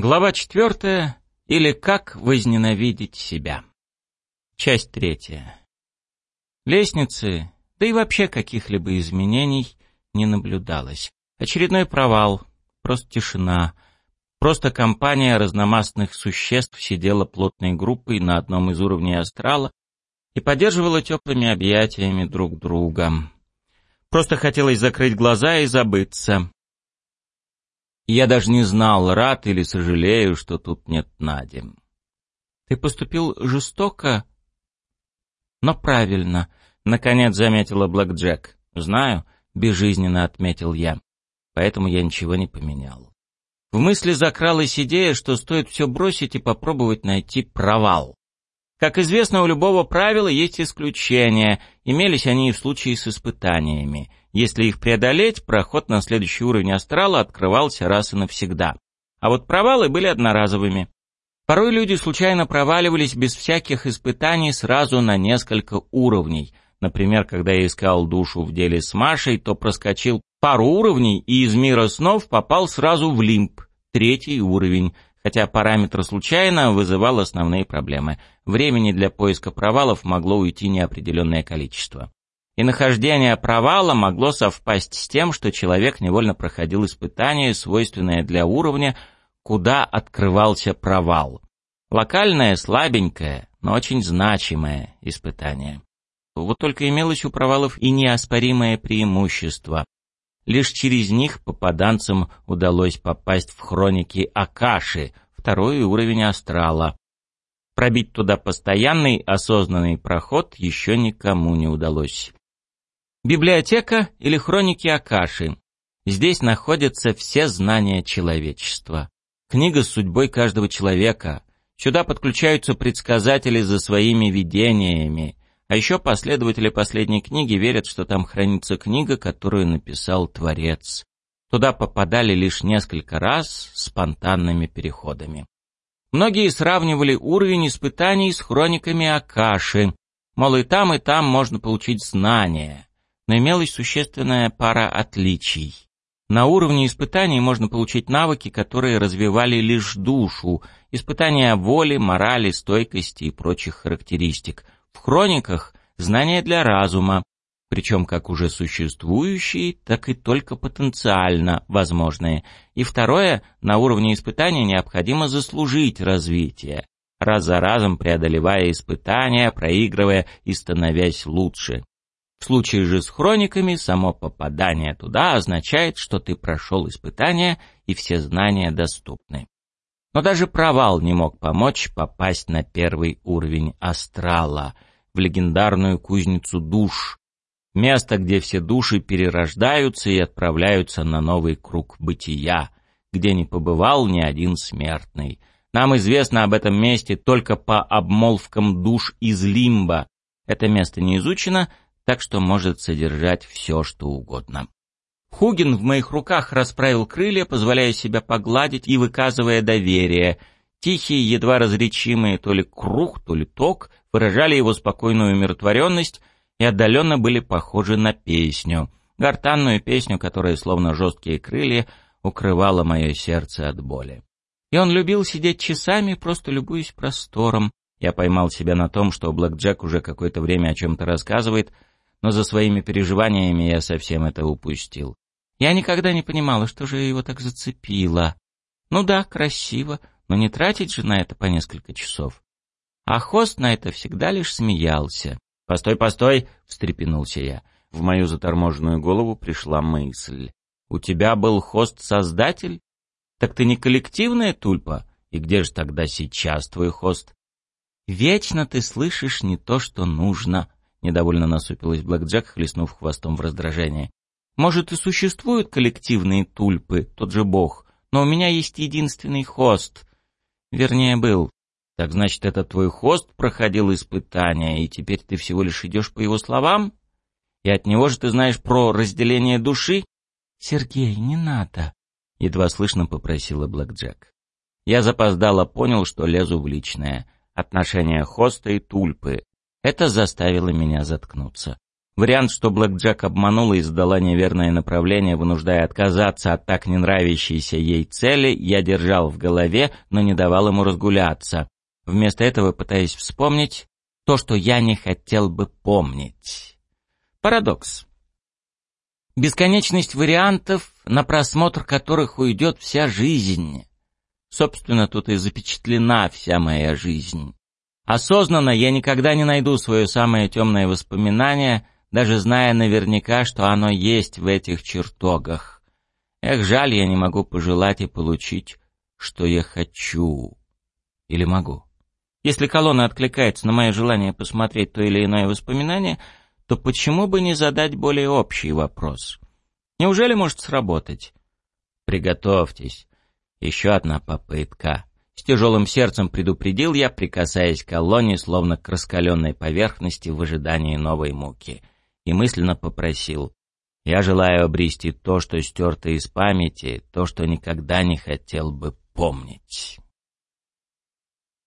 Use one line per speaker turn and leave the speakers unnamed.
Глава четвертая. Или как возненавидеть себя. Часть третья. Лестницы, да и вообще каких-либо изменений не наблюдалось. Очередной провал, просто тишина. Просто компания разномастных существ сидела плотной группой на одном из уровней астрала и поддерживала теплыми объятиями друг друга. Просто хотелось закрыть глаза и забыться. Я даже не знал, рад или сожалею, что тут нет Нади. Ты поступил жестоко, но правильно, наконец заметила Блэк Джек. Знаю, безжизненно отметил я. Поэтому я ничего не поменял. В мысли закралась идея, что стоит все бросить и попробовать найти провал. Как известно, у любого правила есть исключения, имелись они и в случае с испытаниями. Если их преодолеть, проход на следующий уровень астрала открывался раз и навсегда. А вот провалы были одноразовыми. Порой люди случайно проваливались без всяких испытаний сразу на несколько уровней. Например, когда я искал душу в деле с Машей, то проскочил пару уровней и из мира снов попал сразу в лимб, третий уровень, хотя параметр случайно вызывал основные проблемы. Времени для поиска провалов могло уйти неопределенное количество. И нахождение провала могло совпасть с тем, что человек невольно проходил испытание, свойственное для уровня, куда открывался провал. Локальное, слабенькое, но очень значимое испытание. Вот только имелось у провалов и неоспоримое преимущество. Лишь через них попаданцам удалось попасть в хроники Акаши, второй уровень астрала. Пробить туда постоянный осознанный проход еще никому не удалось. Библиотека или хроники Акаши. Здесь находятся все знания человечества. Книга с судьбой каждого человека. Сюда подключаются предсказатели за своими видениями. А еще последователи последней книги верят, что там хранится книга, которую написал Творец. Туда попадали лишь несколько раз спонтанными переходами. Многие сравнивали уровень испытаний с хрониками Акаши. Мол, и там, и там можно получить знания. Но имелась существенная пара отличий. На уровне испытаний можно получить навыки, которые развивали лишь душу, испытания воли, морали, стойкости и прочих характеристик – в хрониках знания для разума, причем как уже существующие, так и только потенциально возможные. И второе, на уровне испытания необходимо заслужить развитие, раз за разом преодолевая испытания, проигрывая и становясь лучше. В случае же с хрониками само попадание туда означает, что ты прошел испытания и все знания доступны. Но даже провал не мог помочь попасть на первый уровень астрала — в легендарную кузницу душ, место, где все души перерождаются и отправляются на новый круг бытия, где не побывал ни один смертный. Нам известно об этом месте только по обмолвкам душ из Лимба. Это место не изучено, так что может содержать все, что угодно. Хугин в моих руках расправил крылья, позволяя себя погладить и выказывая доверие. Тихие, едва различимые то ли круг, то ли ток выражали его спокойную умиротворенность и отдаленно были похожи на песню, гортанную песню, которая, словно жесткие крылья, укрывала мое сердце от боли. И он любил сидеть часами, просто любуясь простором. Я поймал себя на том, что Блэк Джек уже какое-то время о чем-то рассказывает, но за своими переживаниями я совсем это упустил. Я никогда не понимала, что же его так зацепило. Ну да, красиво, но не тратить же на это по несколько часов. А хост на это всегда лишь смеялся. «Постой, постой!» — встрепенулся я. В мою заторможенную голову пришла мысль. «У тебя был хост-создатель? Так ты не коллективная тульпа? И где же тогда сейчас твой хост?» «Вечно ты слышишь не то, что нужно», — недовольно насупилась Блэк Джек, хлестнув хвостом в раздражение. «Может, и существуют коллективные тульпы, тот же бог, но у меня есть единственный хост. Вернее, был. Так значит, это твой хост проходил испытания, и теперь ты всего лишь идешь по его словам? И от него же ты знаешь про разделение души? Сергей, не надо, едва слышно попросила Блэк Джек. Я запоздало понял, что лезу в личное. Отношения хоста и тульпы. Это заставило меня заткнуться. Вариант, что Блэк Джек обманула и сдала неверное направление, вынуждая отказаться от так не нравящейся ей цели, я держал в голове, но не давал ему разгуляться. Вместо этого пытаясь вспомнить то, что я не хотел бы помнить. Парадокс. Бесконечность вариантов, на просмотр которых уйдет вся жизнь. Собственно, тут и запечатлена вся моя жизнь. Осознанно я никогда не найду свое самое темное воспоминание — даже зная наверняка, что оно есть в этих чертогах. Эх, жаль, я не могу пожелать и получить, что я хочу. Или могу? Если колонна откликается на мое желание посмотреть то или иное воспоминание, то почему бы не задать более общий вопрос? Неужели может сработать? Приготовьтесь. Еще одна попытка. С тяжелым сердцем предупредил я, прикасаясь к колонне, словно к раскаленной поверхности в ожидании новой муки — и мысленно попросил. «Я желаю обрести то, что стерто из памяти, то, что никогда не хотел бы помнить».